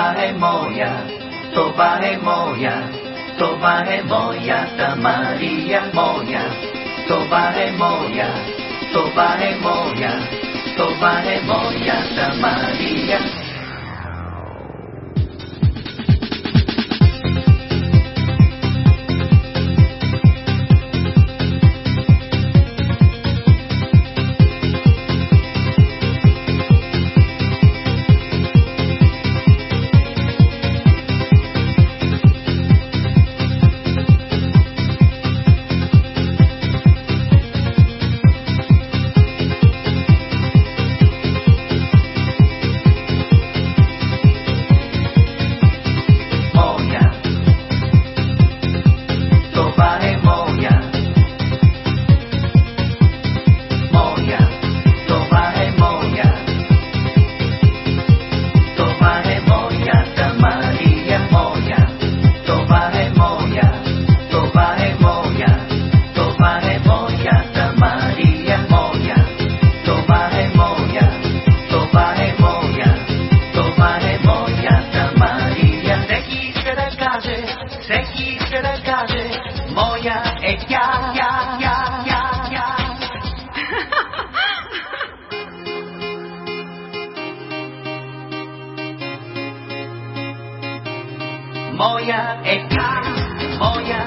това е моя, това е моя, това е моята Мария моя, това е моя, това е моя, това е моята Мария. Каже, моя е тя, тя, тя, тя, тя. Моя е тя, моя